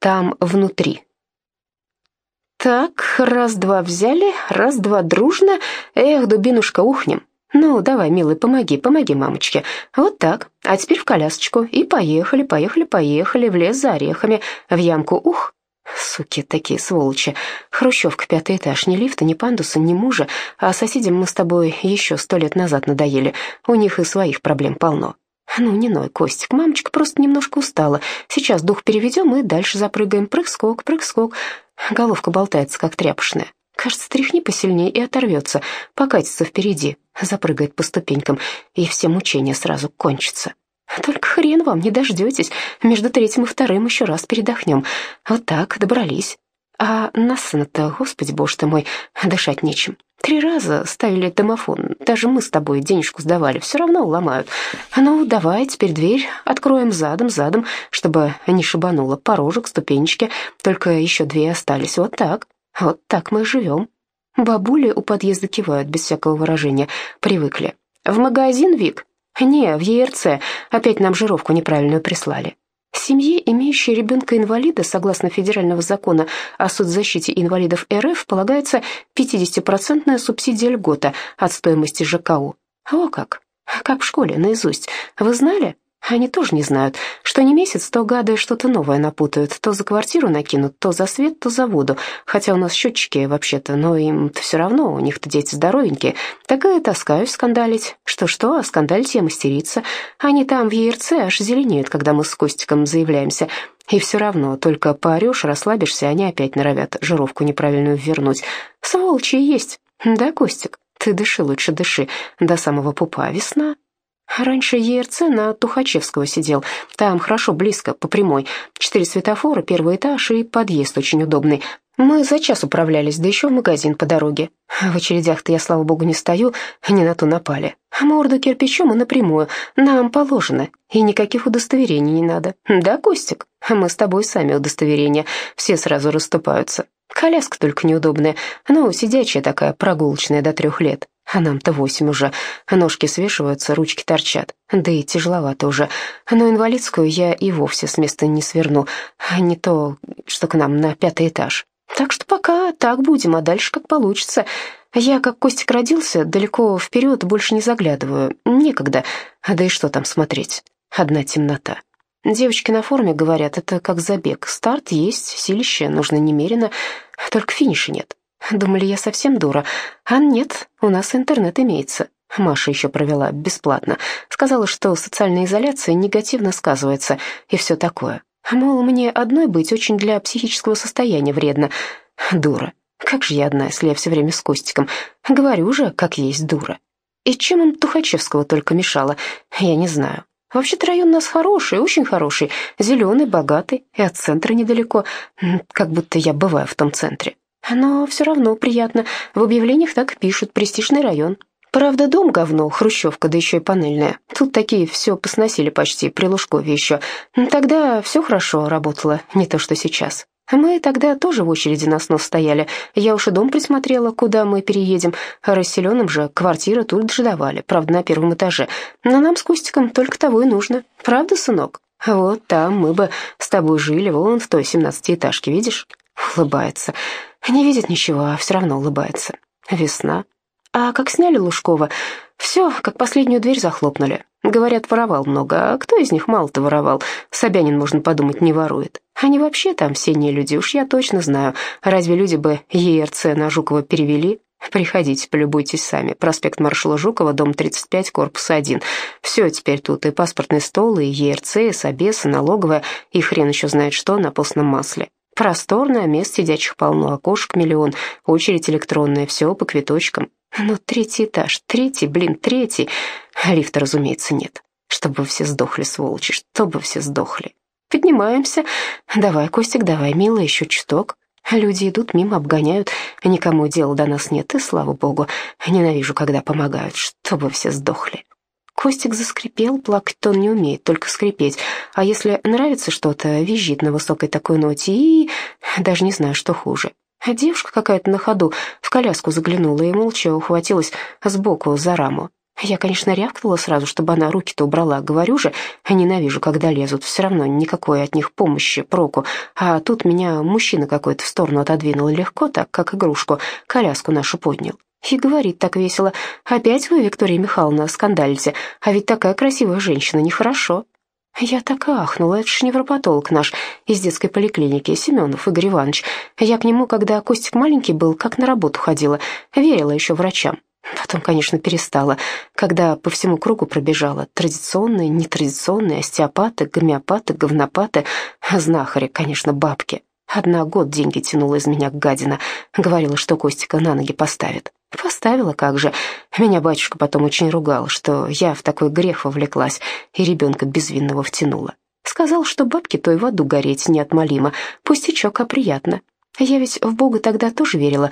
Там внутри. Так, раз-два взяли, раз-два дружно. Эх, дубинушка, ухнем. Ну, давай, милый, помоги, помоги мамочке. Вот так. А теперь в колясочку. И поехали, поехали, поехали в лес за орехами, в ямку. Ух, Суки такие сволочи. Хрущевка, пятый этаж, ни лифта, ни пандуса, ни мужа. А соседям мы с тобой еще сто лет назад надоели. У них и своих проблем полно. Ну, не ной, Костик, мамочка просто немножко устала. Сейчас дух переведем и дальше запрыгаем. Прыг-скок, прыг-скок. Головка болтается, как тряпочная. Кажется, тряхни посильнее и оторвется, покатится впереди, запрыгает по ступенькам, и все мучения сразу кончатся. Только хрен вам, не дождетесь. Между третьим и вторым еще раз передохнем. Вот так, добрались. А нас то господи боже ты мой, дышать нечем. Три раза ставили домофон, даже мы с тобой денежку сдавали, все равно ломают. Ну, давай, теперь дверь откроем задом, задом, чтобы не шибануло. Порожек, ступенечки, только еще две остались. Вот так, вот так мы живем. Бабули у подъезда кивают без всякого выражения, привыкли. «В магазин, Вик?» «Не, в ЕРЦ. Опять нам жировку неправильную прислали». Семье, имеющей ребенка-инвалида, согласно федерального закона о соцзащите инвалидов РФ, полагается 50-процентная субсидия льгота от стоимости ЖКУ. О как! Как в школе, наизусть. Вы знали? Они тоже не знают, что не месяц, то гады что-то новое напутают, то за квартиру накинут, то за свет, то за воду, хотя у нас счетчики вообще-то, но им-то все равно, у них-то дети здоровенькие, так и таскаюсь скандалить. Что-что, а скандалить я мастерица. Они там в ЕРЦ аж зеленеют, когда мы с Костиком заявляемся, и все равно, только поорешь, расслабишься, они опять норовят жировку неправильную вернуть. Сволочи есть, да, Костик? Ты дыши лучше, дыши, до самого пупа весна. Раньше ЕРЦ на Тухачевского сидел. Там хорошо, близко, по прямой. Четыре светофора, первый этаж и подъезд очень удобный. Мы за час управлялись, да еще в магазин по дороге. В очередях-то я, слава богу, не стою, не на ту напали. Морду кирпичом и напрямую. Нам положено. И никаких удостоверений не надо. Да, Костик? Мы с тобой сами удостоверения. Все сразу расступаются. Коляска только неудобная. Ну, сидячая такая, прогулочная до трех лет. А нам-то восемь уже. Ножки свешиваются, ручки торчат. Да и тяжеловато уже. Но инвалидскую я и вовсе с места не сверну. А не то, что к нам на пятый этаж. Так что пока так будем, а дальше как получится. Я, как Костик родился, далеко вперед больше не заглядываю. Некогда. Да и что там смотреть? Одна темнота. Девочки на форме говорят, это как забег. Старт есть, силище нужно немерено, только финиша нет. Думали, я совсем дура. А нет, у нас интернет имеется. Маша еще провела бесплатно. Сказала, что социальная изоляция негативно сказывается и все такое. Мол, мне одной быть очень для психического состояния вредно. Дура. Как же я одна, если я все время с Костиком? Говорю же, как есть дура. И чем им Тухачевского только мешало, я не знаю. Вообще-то район у нас хороший, очень хороший, зеленый, богатый, и от центра недалеко, как будто я бываю в том центре. Но все равно приятно. В объявлениях так пишут. Престижный район. Правда, дом говно, хрущевка, да еще и панельная. Тут такие все посносили почти, при Лужкове еще. Тогда все хорошо работало, не то что сейчас. Мы тогда тоже в очереди на снос стояли. Я уж и дом присмотрела, куда мы переедем. Расселенным же квартиры тут же давали, правда, на первом этаже. Но нам с Кустиком только того и нужно. Правда, сынок? Вот там мы бы с тобой жили, вон в той семнадцатиэтажке, видишь? Улыбается. Не видит ничего, а все равно улыбается. Весна. А как сняли Лужкова, все, как последнюю дверь захлопнули. Говорят, воровал много, а кто из них мало-то воровал? Собянин, можно подумать, не ворует. Они вообще там все не люди, уж я точно знаю. Разве люди бы ЕРЦ на Жукова перевели? Приходите, полюбуйтесь сами. Проспект маршала Жукова, дом 35, корпус 1. Все теперь тут, и паспортный стол, и ЕРЦ, и собес, и налоговая, и хрен еще знает что на постном масле. Просторное, мест сидячих полно, окошек миллион, очередь электронная, все по квиточкам. Но третий этаж, третий, блин, третий. Лифта, разумеется, нет. Чтобы все сдохли, сволочи, чтобы все сдохли. Поднимаемся. Давай, Костик, давай, милый, еще чуток. Люди идут мимо, обгоняют. Никому дела до нас нет, и слава богу. Ненавижу, когда помогают, чтобы все сдохли. Костик заскрипел, плакать-то он не умеет, только скрипеть. А если нравится что-то, визжит на высокой такой ноте и... Даже не знаю, что хуже. Девушка какая-то на ходу в коляску заглянула и молча ухватилась сбоку за раму. Я, конечно, рявкнула сразу, чтобы она руки-то убрала. Говорю же, ненавижу, когда лезут. Все равно никакой от них помощи, проку. А тут меня мужчина какой-то в сторону отодвинул легко, так как игрушку, коляску нашу поднял. И говорит так весело, «Опять вы, Виктория Михайловна, скандалите, а ведь такая красивая женщина, нехорошо». Я так ахнула, это ж невропатолог наш из детской поликлиники, Семенов Игорь Иванович. Я к нему, когда Костик маленький был, как на работу ходила, верила еще врачам. Потом, конечно, перестала, когда по всему кругу пробежала. Традиционные, нетрадиционные, остеопаты, гомеопаты, говнопаты, знахари, конечно, бабки. Одна год деньги тянула из меня гадина. Говорила, что Костика на ноги поставит. Поставила, как же. Меня батюшка потом очень ругал, что я в такой грех вовлеклась и ребенка безвинного втянула. Сказал, что бабки той в аду гореть неотмолимо. Пустячок, а приятно. Я ведь в Бога тогда тоже верила.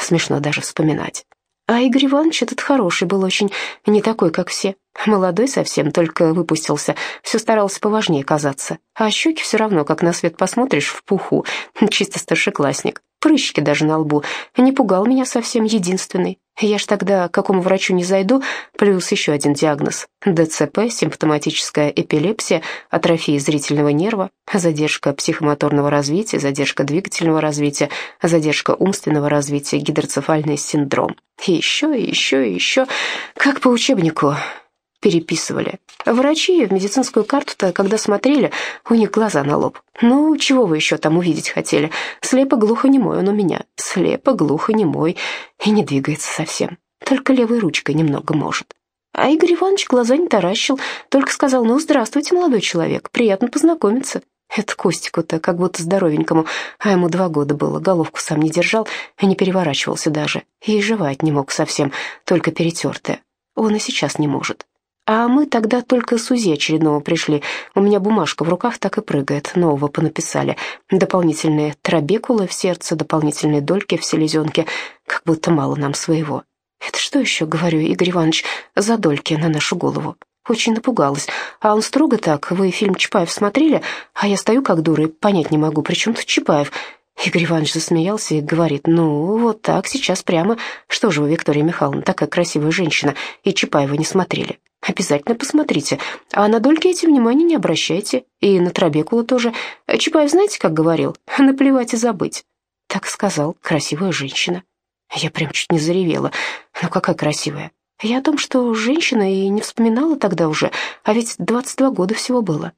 Смешно даже вспоминать. А Игорь Иванович этот хороший был очень, не такой, как все. Молодой совсем, только выпустился, все старался поважнее казаться. А щеки все равно, как на свет посмотришь, в пуху, чисто старшеклассник. Прыщики даже на лбу. Не пугал меня совсем единственный. Я ж тогда к какому врачу не зайду, плюс еще один диагноз. ДЦП, симптоматическая эпилепсия, атрофия зрительного нерва, задержка психомоторного развития, задержка двигательного развития, задержка умственного развития, гидроцефальный синдром. И еще, и еще, и еще, как по учебнику переписывали. Врачи в медицинскую карту-то, когда смотрели, у них глаза на лоб. Ну, чего вы еще там увидеть хотели? Слепо-глухо-немой он у меня. Слепо-глухо-немой. И не двигается совсем. Только левой ручкой немного может. А Игорь Иванович глаза не таращил, только сказал, ну, здравствуйте, молодой человек, приятно познакомиться. Это Костику-то как будто здоровенькому, а ему два года было, головку сам не держал, и не переворачивался даже, и жевать не мог совсем, только перетертая. Он и сейчас не может. А мы тогда только с УЗИ очередного пришли. У меня бумажка в руках так и прыгает. Нового понаписали. Дополнительные трабекулы в сердце, дополнительные дольки в селезенке. Как будто мало нам своего. Это что еще, говорю, Игорь Иванович, за дольки на нашу голову? Очень напугалась. А он строго так, вы фильм Чапаев смотрели? А я стою как дура и понять не могу, при чем тут Чапаев? Игорь Иванович засмеялся и говорит, ну, вот так, сейчас прямо. Что же вы, Виктория Михайловна, такая красивая женщина, и Чапаева не смотрели? Обязательно посмотрите. А на дольки эти внимания не обращайте. И на Трабекула тоже. Чапаев знаете, как говорил? Наплевать и забыть. Так сказал красивая женщина. Я прям чуть не заревела. Ну какая красивая. Я о том, что женщина и не вспоминала тогда уже, а ведь 22 года всего было.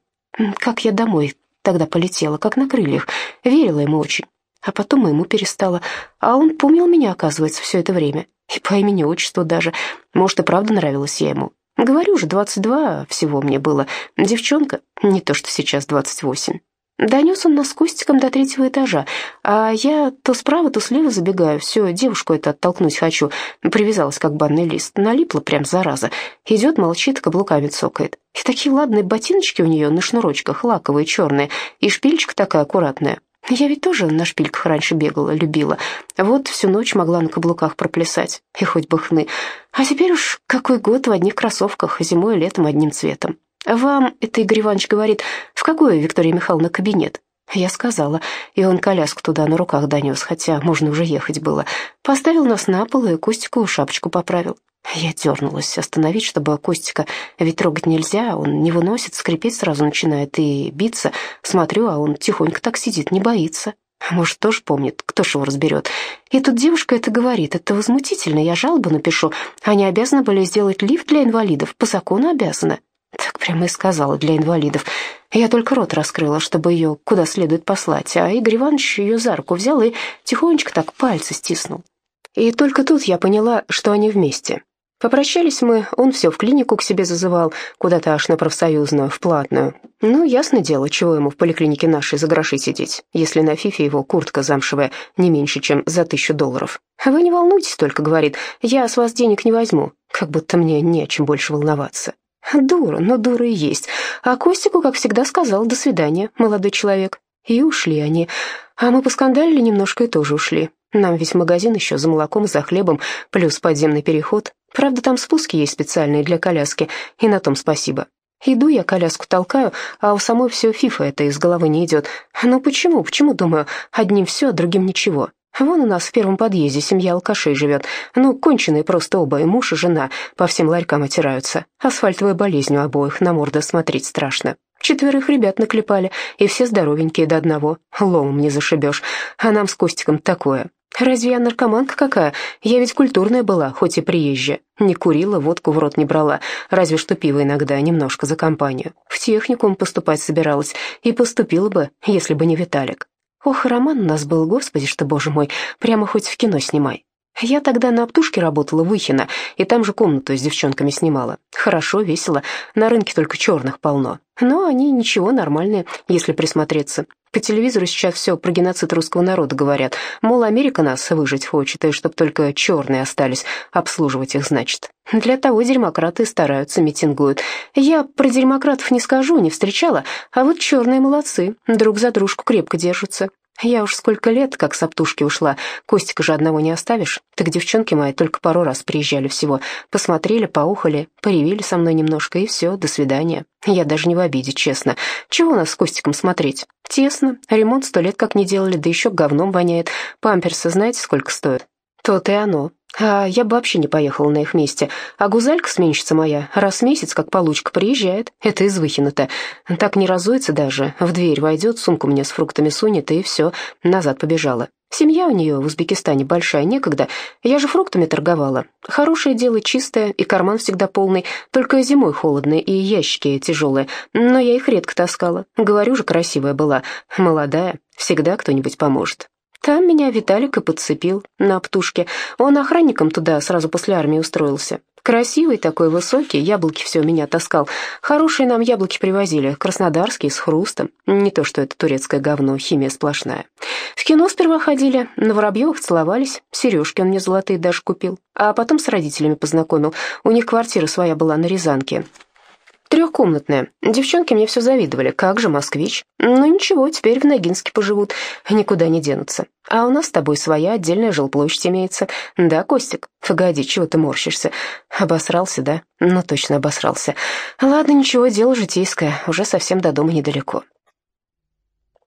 Как я домой тогда полетела, как на крыльях. Верила ему очень. А потом ему перестала. А он помнил меня, оказывается, все это время. И по имени-отчеству даже. Может, и правда нравилась я ему. Говорю же, 22 всего мне было. Девчонка, не то что сейчас 28. Донес он нас с Костиком до третьего этажа, а я то справа, то слева забегаю, все, девушку это оттолкнуть хочу. Привязалась, как банный лист, налипла прям зараза. Идет, молчит, каблуками цокает. И такие ладные ботиночки у нее на шнурочках, лаковые, черные, и шпильчик такая аккуратная. Я ведь тоже на шпильках раньше бегала, любила. Вот всю ночь могла на каблуках проплясать, и хоть бы хны. А теперь уж какой год в одних кроссовках, зимой и летом одним цветом. Вам, это Игорь Иванович говорит, в какой, Виктория Михайловна, кабинет? Я сказала, и он коляску туда на руках донес, хотя можно уже ехать было. Поставил нас на пол и Костику шапочку поправил. Я дернулась остановить, чтобы Костика ведь трогать нельзя, он не выносит, скрипеть сразу начинает и биться. Смотрю, а он тихонько так сидит, не боится. Может, тоже помнит, кто ж его разберет. И тут девушка это говорит, это возмутительно, я жалобу напишу. Они обязаны были сделать лифт для инвалидов, по закону обязаны. Так прямо и сказала, для инвалидов. Я только рот раскрыла, чтобы ее куда следует послать, а Игорь Иванович ее за руку взял и тихонечко так пальцы стиснул. И только тут я поняла, что они вместе. Попрощались мы, он все в клинику к себе зазывал, куда-то аж на профсоюзную, в платную. Ну, ясно дело, чего ему в поликлинике нашей за гроши сидеть, если на фифе его куртка замшевая не меньше, чем за тысячу долларов. «Вы не волнуйтесь только», — говорит, — «я с вас денег не возьму, как будто мне не о чем больше волноваться». Дура, но дура и есть. А Костику, как всегда, сказал «до свидания, молодой человек». И ушли они. А мы поскандалили немножко и тоже ушли. Нам ведь магазин еще за молоком, за хлебом, плюс подземный переход. Правда, там спуски есть специальные для коляски, и на том спасибо. Иду я, коляску толкаю, а у самой все фифа это из головы не идет. Ну почему, почему, думаю, одним все, а другим ничего? Вон у нас в первом подъезде семья алкашей живет. Ну, конченые просто оба, и муж, и жена, по всем ларькам отираются. Асфальтовая болезнь у обоих, на морды смотреть страшно. Четверых ребят наклепали, и все здоровенькие до одного. Ломом не зашибешь. А нам с Костиком такое. Разве я наркоманка какая? Я ведь культурная была, хоть и приезжая. Не курила, водку в рот не брала, разве что пиво иногда, немножко за компанию. В техникум поступать собиралась, и поступила бы, если бы не Виталик. Ох, роман у нас был, господи, что, боже мой, прямо хоть в кино снимай. Я тогда на оптушке работала в Ихино, и там же комнату с девчонками снимала. Хорошо, весело, на рынке только черных полно. Но они ничего, нормальные, если присмотреться. По телевизору сейчас все про геноцид русского народа говорят. Мол, Америка нас выжить хочет, и чтоб только черные остались, обслуживать их, значит. Для того демократы стараются, митингуют. Я про демократов не скажу, не встречала, а вот черные молодцы, друг за дружку крепко держатся. Я уж сколько лет, как с оптушки ушла, Костика же одного не оставишь. Так девчонки мои только пару раз приезжали всего. Посмотрели, поухали, поревели со мной немножко, и все, до свидания. Я даже не в обиде, честно. Чего у нас с Костиком смотреть? Тесно, ремонт сто лет как не делали, да еще говном воняет. Памперсы знаете, сколько стоят? То-то и оно. А я бы вообще не поехала на их месте. А гузалька, сменщица моя, раз в месяц, как получка, приезжает. Это из Выхина-то. Так не разуется даже. В дверь войдет, сумку мне с фруктами сунет, и все, назад побежала. Семья у нее в Узбекистане большая, некогда. Я же фруктами торговала. Хорошее дело, чистое, и карман всегда полный. Только зимой холодно, и ящики тяжелые. Но я их редко таскала. Говорю же, красивая была. Молодая. Всегда кто-нибудь поможет. Там меня Виталик и подцепил на птушке. Он охранником туда сразу после армии устроился. Красивый такой, высокий, яблоки все меня таскал. Хорошие нам яблоки привозили, краснодарские, с хрустом. Не то, что это турецкое говно, химия сплошная. В кино сперва ходили, на Воробьевых целовались, сережки он мне золотые даже купил. А потом с родителями познакомил. У них квартира своя была на Рязанке. Трехкомнатная. Девчонки мне все завидовали. Как же москвич? Ну ничего, теперь в Ногинске поживут. Никуда не денутся. А у нас с тобой своя отдельная жилплощадь имеется. Да, Костик? Погоди, чего ты морщишься? Обосрался, да? Ну точно обосрался. Ладно, ничего, дело житейское. Уже совсем до дома недалеко.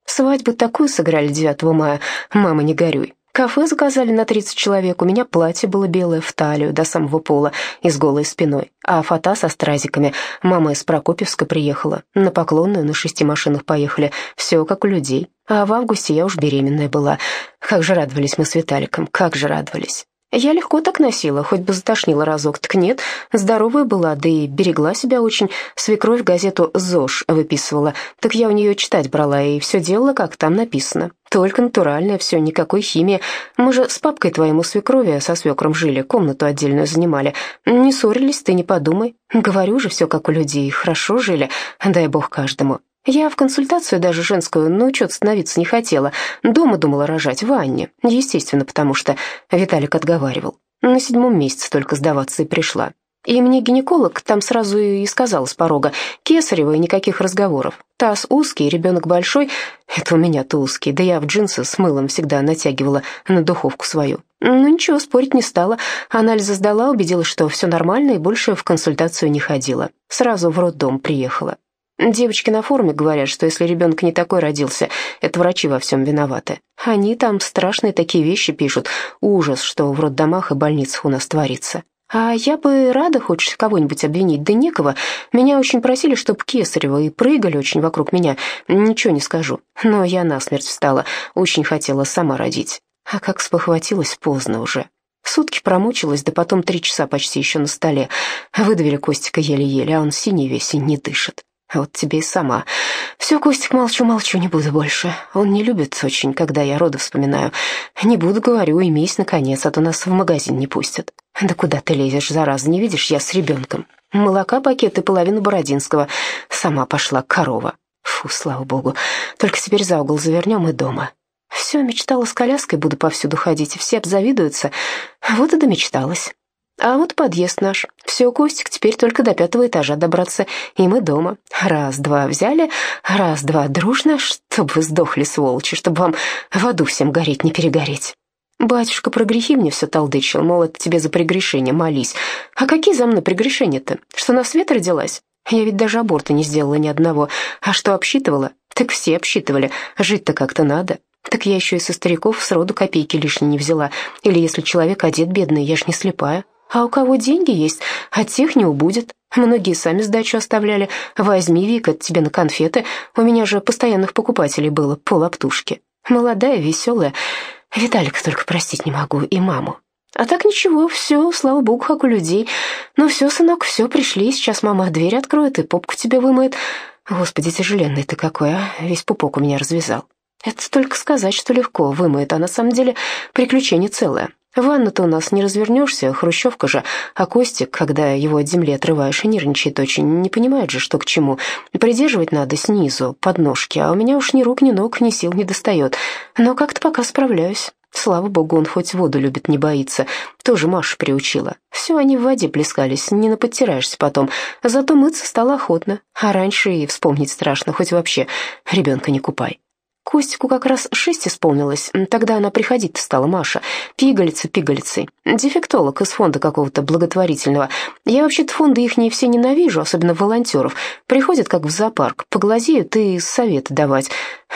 Свадьбу такую сыграли 9 мая. Мама, не горюй. Кафе заказали на 30 человек, у меня платье было белое в талию, до самого пола и с голой спиной, а фата со стразиками. Мама из Прокопьевска приехала, на Поклонную на шести машинах поехали, все как у людей. А в августе я уж беременная была. Как же радовались мы с Виталиком, как же радовались. Я легко так носила, хоть бы затошнила разок, так нет, здоровая была, да и берегла себя очень. Свекровь газету «ЗОЖ» выписывала, так я у нее читать брала и все делала, как там написано. Только натуральное все, никакой химии. Мы же с папкой твоему свекрови со свекром жили, комнату отдельную занимали. Не ссорились, ты не подумай. Говорю же, все как у людей, хорошо жили, дай бог каждому. Я в консультацию даже женскую на учет становиться не хотела. Дома думала рожать в ванне. Естественно, потому что Виталик отговаривал. На седьмом месяце только сдаваться и пришла. И мне гинеколог там сразу и сказал с порога, кесарева и никаких разговоров. Таз узкий, ребенок большой. Это у меня-то узкий, да я в джинсы с мылом всегда натягивала на духовку свою. Ну ничего, спорить не стала. Анализы сдала, убедилась, что все нормально и больше в консультацию не ходила. Сразу в роддом приехала. Девочки на форуме говорят, что если ребенок не такой родился, это врачи во всем виноваты. Они там страшные такие вещи пишут. Ужас, что в роддомах и больницах у нас творится. А я бы рада хоть кого-нибудь обвинить, да некого. Меня очень просили, чтоб кесарево, и прыгали очень вокруг меня. Ничего не скажу. Но я насмерть встала, очень хотела сама родить. А как спохватилась, поздно уже. Сутки промучилась, да потом три часа почти еще на столе. Выдавили Костика еле-еле, а он синий весь и не дышит. Вот тебе и сама. Все, Костик, молчу-молчу, не буду больше. Он не любит очень, когда я роды вспоминаю. Не буду, говорю, имейся, наконец, а то нас в магазин не пустят. Да куда ты лезешь, зараза, не видишь, я с ребенком. Молока пакет и половину Бородинского. Сама пошла корова. Фу, слава богу. Только теперь за угол завернем и дома. Все, мечтала с коляской, буду повсюду ходить, все обзавидуются. Вот и домечталась. А вот подъезд наш. Все, Костик, теперь только до пятого этажа добраться, и мы дома. Раз-два взяли, раз-два дружно, чтобы вы сдохли, сволочи, чтобы вам в аду всем гореть не перегореть. Батюшка про грехи мне все толдычил, мол, это тебе за прегрешение, молись. А какие за мной прегрешения-то? Что на свет родилась? Я ведь даже аборта не сделала ни одного. А что обсчитывала? Так все обсчитывали. Жить-то как-то надо. Так я еще и со стариков сроду копейки лишней не взяла. Или если человек одет бедный, я ж не слепая. А у кого деньги есть, от тех не убудет. Многие сами сдачу оставляли. Возьми, Вика, тебе на конфеты. У меня же постоянных покупателей было, полоптушки. Молодая, веселая. Виталика только простить не могу, и маму. А так ничего, все, слава богу, как у людей. Ну все, сынок, все, пришли, сейчас мама дверь откроет и попку тебе вымоет. Господи, тяжеленный ты какой, а, весь пупок у меня развязал. Это только сказать, что легко вымоет, а на самом деле приключение целое. Ванну-то у нас не развернешься, хрущевка же, а Костик, когда его от земли отрываешь и нервничает очень, не понимает же, что к чему. Придерживать надо снизу, под ножки, а у меня уж ни рук, ни ног, ни сил не достает. Но как-то пока справляюсь. Слава богу, он хоть воду любит, не боится. Тоже Маша приучила. Все они в воде плескались, не наподтираешься потом. Зато мыться стало охотно. А раньше и вспомнить страшно, хоть вообще ребенка не купай. Костику как раз шесть исполнилось, тогда она приходить стала, Маша. Пигалица пигалицей. Дефектолог из фонда какого-то благотворительного. Я вообще-то фонды их не все ненавижу, особенно волонтеров. Приходят как в зоопарк, поглазеют и советы давать.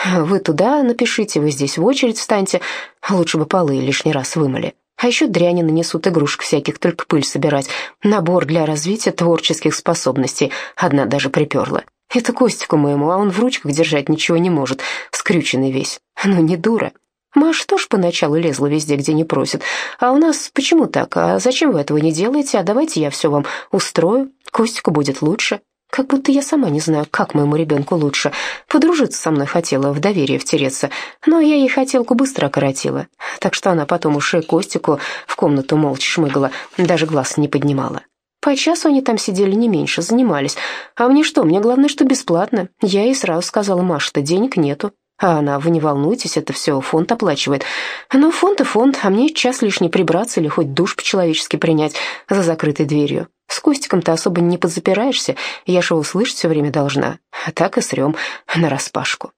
Вы туда напишите, вы здесь в очередь встаньте. Лучше бы полы лишний раз вымыли. А еще дряни нанесут игрушек всяких, только пыль собирать. Набор для развития творческих способностей. Одна даже приперла. Это Костику моему, а он в ручках держать ничего не может, скрюченный весь. Ну, не дура. Маша тоже поначалу лезла везде, где не просит. А у нас почему так? А зачем вы этого не делаете? А давайте я все вам устрою. Костику будет лучше. Как будто я сама не знаю, как моему ребенку лучше. Подружиться со мной хотела, в доверие втереться. Но я ей хотелку быстро окоротила. Так что она потом уж и Костику в комнату молча шмыгала, даже глаз не поднимала. По часу они там сидели не меньше, занимались. А мне что, мне главное, что бесплатно. Я ей сразу сказала, Маша-то денег нету. А она, вы не волнуйтесь, это все фонд оплачивает. Ну, фонд и фонд, а мне час лишний прибраться или хоть душ по-человечески принять за закрытой дверью. С Костиком-то особо не подзапираешься, я же его слышать все время должна. А так и срем нараспашку.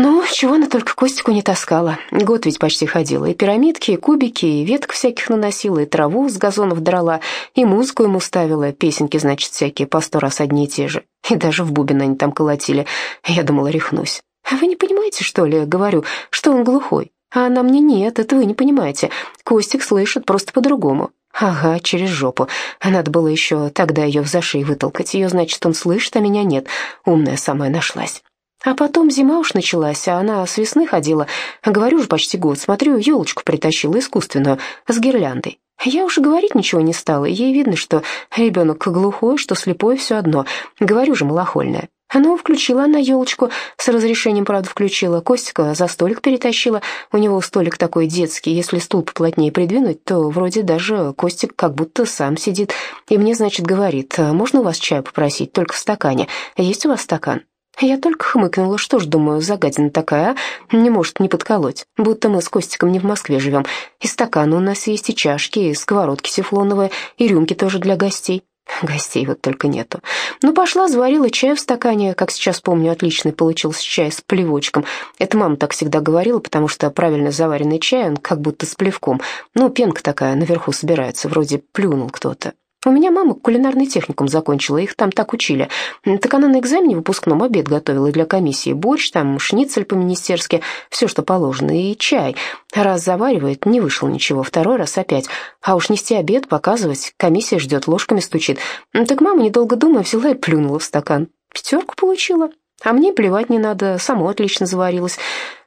Ну, чего она только Костику не таскала. Год ведь почти ходила. И пирамидки, и кубики, и веток всяких наносила, и траву с газонов драла, и музыку ему ставила, песенки, значит, всякие, по сто раз одни и те же. И даже в бубен они там колотили. Я думала, рехнусь. А вы не понимаете, что ли, говорю, что он глухой? А она мне нет, это вы не понимаете. Костик слышит просто по-другому. Ага, через жопу. Надо было еще тогда ее в зашей вытолкать. Ее, значит, он слышит, а меня нет. Умная самая нашлась. А потом зима уж началась, а она с весны ходила. Говорю же, почти год. Смотрю, елочку притащила искусственную, с гирляндой. Я уж говорить ничего не стала, ей видно, что ребенок глухой, что слепой, все одно. Говорю же, малохольная. Она включила на елочку, с разрешением, правда, включила. Костика за столик перетащила. У него столик такой детский, если стул поплотнее придвинуть, то вроде даже Костик как будто сам сидит. И мне, значит, говорит, можно у вас чаю попросить, только в стакане. Есть у вас стакан? Я только хмыкнула, что ж, думаю, загадина такая, а? Не может не подколоть, будто мы с Костиком не в Москве живем. И стаканы у нас есть, и чашки, и сковородки тефлоновые, и рюмки тоже для гостей. Гостей вот только нету. Ну, пошла, заварила чай в стакане, как сейчас помню, отличный получился чай с плевочком. Это мама так всегда говорила, потому что правильно заваренный чай, он как будто с плевком. Ну, пенка такая наверху собирается, вроде плюнул кто-то. У меня мама кулинарный техникум закончила, их там так учили. Так она на экзамене выпускном обед готовила для комиссии. Борщ, там, шницель по-министерски, все, что положено, и чай. Раз заваривает, не вышло ничего, второй раз опять. А уж нести обед, показывать, комиссия ждет, ложками стучит. Так мама, недолго думая, взяла и плюнула в стакан. Пятерку получила. А мне плевать не надо, само отлично заварилась.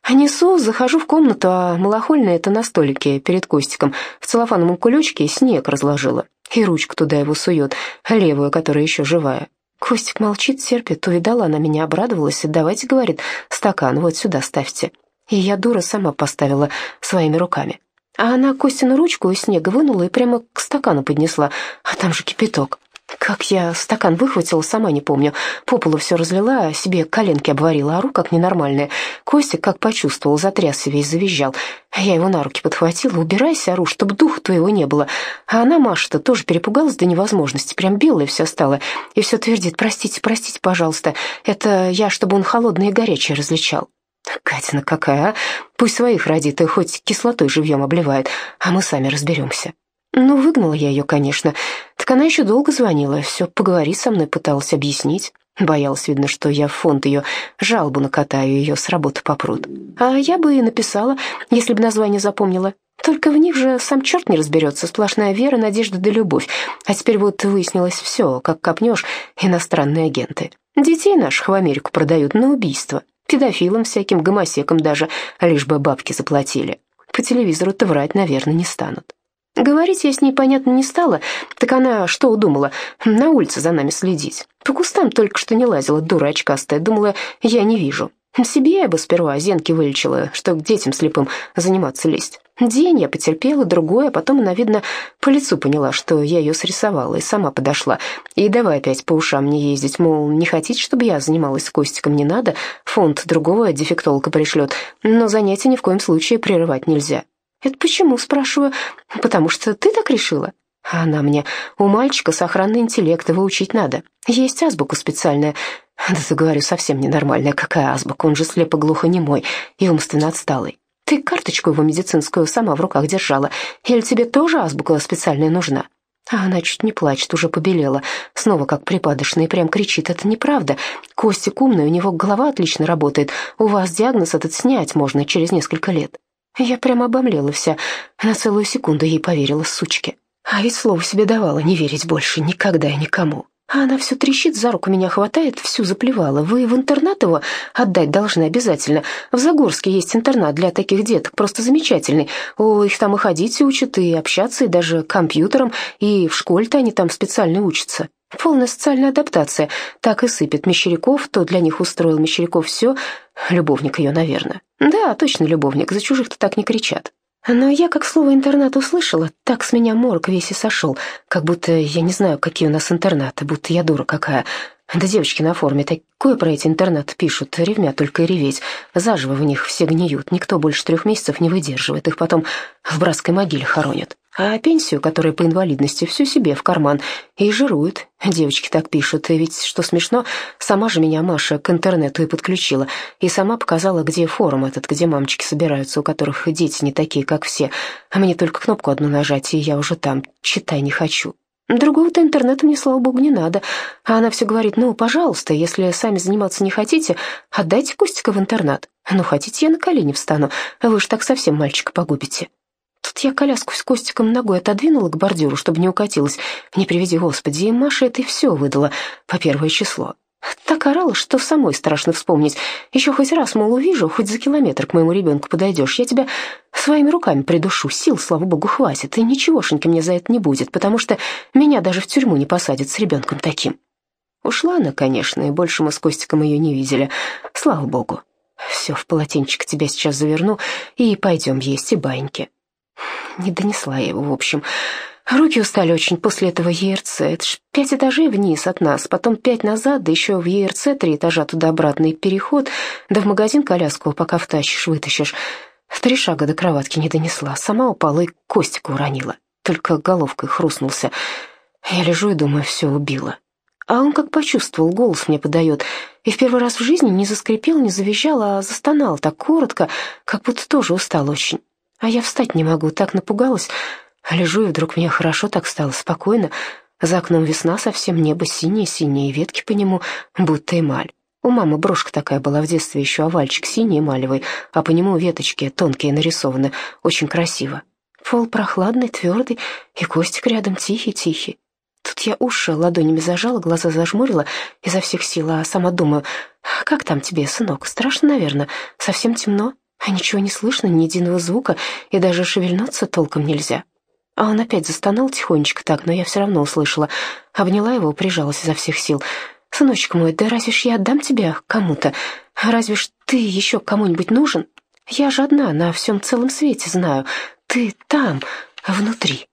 Несу, захожу в комнату, а малохольная это на столике перед Костиком в целлофановом кулечке снег разложила и ручку туда его сует, левую, которая еще живая. Костик молчит, терпит, увидала она меня, обрадовалась, и давайте, говорит, стакан вот сюда ставьте. И я, дура, сама поставила своими руками. А она Костину ручку из снега вынула и прямо к стакану поднесла, а там же кипяток. Как я стакан выхватила, сама не помню. По полу все разлила, а себе коленки обварила, ору как ненормальная. Костик как почувствовал, затрясся весь, завизжал. Я его на руки подхватила, убирайся, ору, чтобы духа твоего не было. А она, Маша-то, тоже перепугалась до невозможности, прям белая вся стала. И все твердит, простите, простите, пожалуйста, это я, чтобы он холодное и горячее различал. Катина какая, а? Пусть своих родит и хоть кислотой живьем обливает, а мы сами разберемся. Ну, выгнала я ее, конечно. Она еще долго звонила, все поговорить со мной пыталась объяснить. Боялась, видно, что я в фонд ее жалобу накатаю, ее с работы попрут. А я бы и написала, если бы название запомнила. Только в них же сам черт не разберется, сплошная вера, надежда да любовь. А теперь вот выяснилось все, как копнешь, иностранные агенты. Детей наших в Америку продают на убийство. Педофилам всяким, гомосекам даже, лишь бы бабки заплатили. По телевизору-то врать, наверное, не станут. Говорить я с ней, понятно, не стала, так она что удумала? На улице за нами следить. По кустам только что не лазила, дура очкастая, думала, я не вижу. Себе я бы сперва зенки вылечила, что к детям слепым заниматься лезть. День я потерпела, другой, а потом она, видно, по лицу поняла, что я ее срисовала, и сама подошла. И давай опять по ушам не ездить, мол, не хотите, чтобы я занималась Костиком, не надо, фонд другого дефектолога пришлет, но занятия ни в коем случае прерывать нельзя. «Это почему?» – спрашиваю. «Потому что ты так решила?» А она мне, у мальчика сохранный интеллект, его учить надо. Есть азбука специальная. Да ты, говорю, совсем ненормальная. Какая азбука? Он же слепо-глухонемой и умственно отсталый. Ты карточку его медицинскую сама в руках держала. Или тебе тоже азбука специальная нужна? А она чуть не плачет, уже побелела. Снова как припадочная и прям кричит. Это неправда. Костик умный, у него голова отлично работает. У вас диагноз этот снять можно через несколько лет. Я прямо обомлела вся, на целую секунду ей поверила, сучке. А ведь слово себе давала не верить больше никогда и никому. А она все трещит, за руку меня хватает, всю заплевала. Вы в интернат его отдать должны обязательно. В Загорске есть интернат для таких деток, просто замечательный. О, их там и ходить учат, и общаться, и даже компьютером, и в школе-то они там специально учатся. Полная социальная адаптация. Так и сыпет Мещеряков, то для них устроил Мещеряков все. Любовник ее, наверное. Да, точно любовник, за чужих-то так не кричат. Но я, как слово «интернат» услышала, так с меня морг весь и сошел, как будто я не знаю, какие у нас интернаты, будто я дура какая. Да девочки на форме такое про эти интернаты пишут, ревмя только и реветь. Заживо в них все гниют, никто больше трех месяцев не выдерживает, их потом в братской могиле хоронят. А пенсию, которая по инвалидности, всю себе в карман. И жируют. Девочки так пишут. И ведь, что смешно, сама же меня Маша к интернету и подключила. И сама показала, где форум этот, где мамочки собираются, у которых дети не такие, как все. А мне только кнопку одну нажать, и я уже там. Читай не хочу. Другого-то интернета мне, слава богу, не надо. А она все говорит, ну, пожалуйста, если сами заниматься не хотите, отдайте Костика в интернат. Ну, хотите, я на колени встану. Вы же так совсем мальчика погубите. Тут я коляску с Костиком ногой отодвинула к бордюру, чтобы не укатилась. Не приведи Господи, и Маша это и все выдала по первое число. Так орала, что самой страшно вспомнить. Еще хоть раз, мол, увижу, хоть за километр к моему ребенку подойдешь, я тебя своими руками придушу, сил, слава богу, хватит, и ничегошеньки мне за это не будет, потому что меня даже в тюрьму не посадят с ребенком таким. Ушла она, конечно, и больше мы с Костиком ее не видели, слава богу. Все, в полотенчик тебя сейчас заверну, и пойдем есть и баньки. Не донесла я его, в общем. Руки устали очень после этого ЕРЦ. Это ж пять этажей вниз от нас, потом пять назад, да еще в ЕРЦ три этажа туда-обратно и переход, да в магазин коляску, пока втащишь, вытащишь. В три шага до кроватки не донесла, сама упала и Костика уронила. Только головкой хрустнулся. Я лежу и думаю, все, убила. А он как почувствовал, голос мне подает. И в первый раз в жизни не заскрипел, не завизжал, а застонал так коротко, как будто тоже устал очень. А я встать не могу, так напугалась. Лежу, и вдруг мне хорошо так стало, спокойно. За окном весна совсем, небо синее-синее, ветки по нему, будто эмаль. У мамы брошка такая была в детстве, еще овальчик синий эмалевый, а по нему веточки тонкие нарисованы, очень красиво. Пол прохладный, твердый, и Костик рядом тихий-тихий. Тут я уши ладонями зажала, глаза зажмурила изо всех сил, а сама думаю, как там тебе, сынок, страшно, наверное, совсем темно. А ничего не слышно, ни единого звука, и даже шевельнуться толком нельзя. А он опять застонал тихонечко так, но я все равно услышала. Обняла его, прижалась изо всех сил. «Сыночек мой, да разве ж я отдам тебя кому-то? Разве ж ты еще кому-нибудь нужен? Я же одна на всем целом свете знаю. Ты там, внутри».